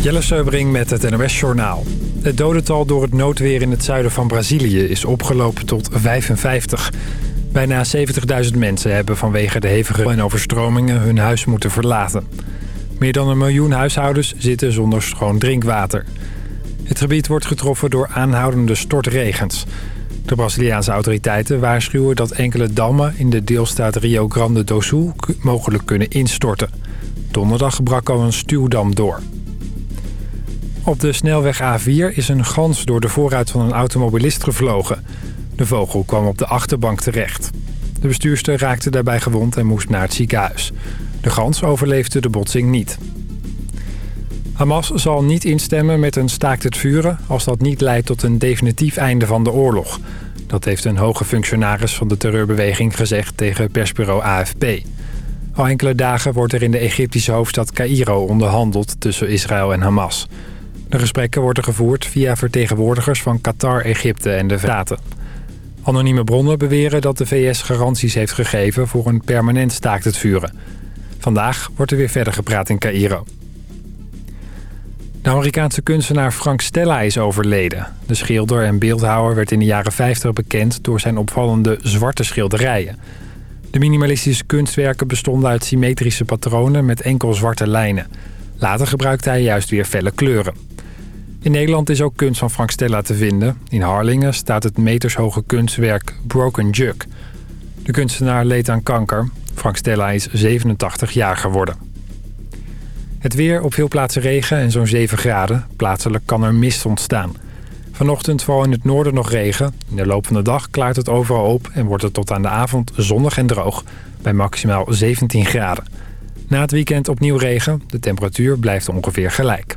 Jelle Seubring met het NOS Journaal. Het dodental door het noodweer in het zuiden van Brazilië is opgelopen tot 55. Bijna 70.000 mensen hebben vanwege de hevige en overstromingen hun huis moeten verlaten. Meer dan een miljoen huishoudens zitten zonder schoon drinkwater. Het gebied wordt getroffen door aanhoudende stortregens. De Braziliaanse autoriteiten waarschuwen dat enkele dammen in de deelstaat Rio Grande do Sul mogelijk kunnen instorten. Donderdag brak al een stuwdam door. Op de snelweg A4 is een gans door de voorruit van een automobilist gevlogen. De vogel kwam op de achterbank terecht. De bestuurster raakte daarbij gewond en moest naar het ziekenhuis. De gans overleefde de botsing niet. Hamas zal niet instemmen met een staakt het vuren... als dat niet leidt tot een definitief einde van de oorlog. Dat heeft een hoge functionaris van de terreurbeweging gezegd tegen persbureau AFP. Al enkele dagen wordt er in de Egyptische hoofdstad Cairo onderhandeld tussen Israël en Hamas. De gesprekken worden gevoerd via vertegenwoordigers van Qatar, Egypte en de Staten. Anonieme bronnen beweren dat de VS garanties heeft gegeven voor een permanent staakt het vuren. Vandaag wordt er weer verder gepraat in Cairo. De Amerikaanse kunstenaar Frank Stella is overleden. De schilder en beeldhouwer werd in de jaren 50 bekend door zijn opvallende zwarte schilderijen. De minimalistische kunstwerken bestonden uit symmetrische patronen met enkel zwarte lijnen. Later gebruikte hij juist weer felle kleuren. In Nederland is ook kunst van Frank Stella te vinden. In Harlingen staat het metershoge kunstwerk Broken Jug. De kunstenaar leed aan kanker. Frank Stella is 87 jaar geworden. Het weer op veel plaatsen regen en zo'n 7 graden. Plaatselijk kan er mist ontstaan. Vanochtend vooral in het noorden nog regen. In de loop van de dag klaart het overal op en wordt het tot aan de avond zonnig en droog. Bij maximaal 17 graden. Na het weekend opnieuw regen. De temperatuur blijft ongeveer gelijk.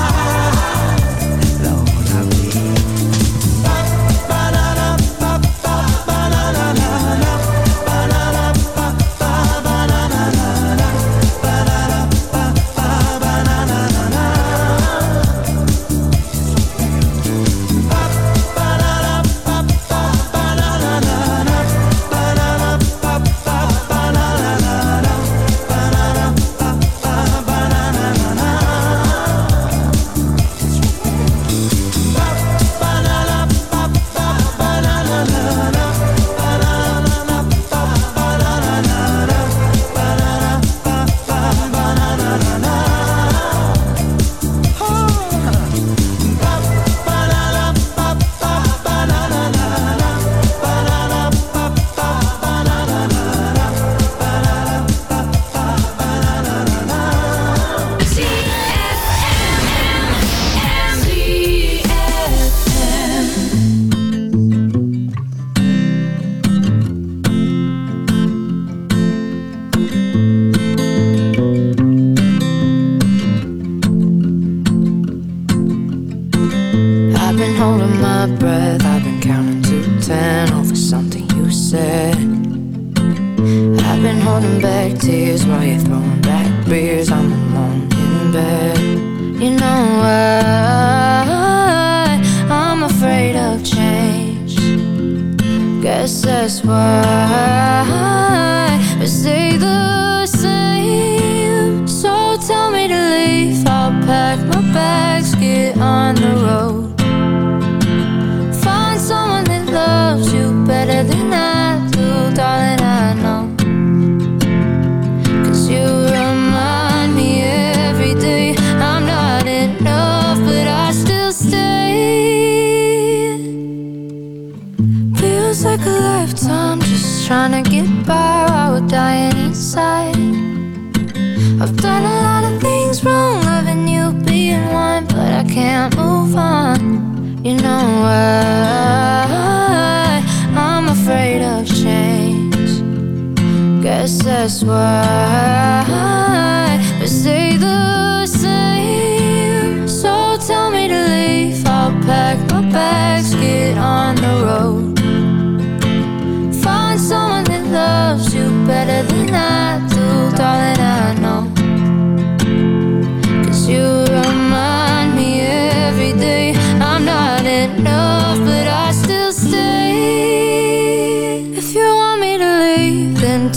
pack my bags, get on the road. can't move on. You know why I'm afraid of change. Guess that's why.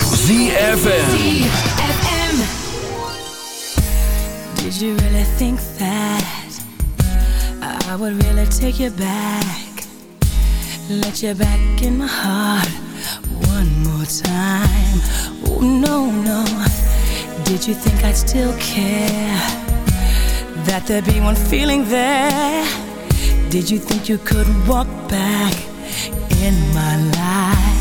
ZFM. Did you really think that I would really take you back? Let you back in my heart one more time. Oh, no, no. Did you think I'd still care? That there'd be one feeling there? Did you think you could walk back in my life?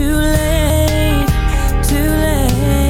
Too late, too late.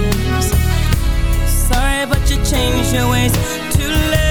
Changed your ways too late.